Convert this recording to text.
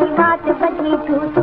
बात बदली झूठ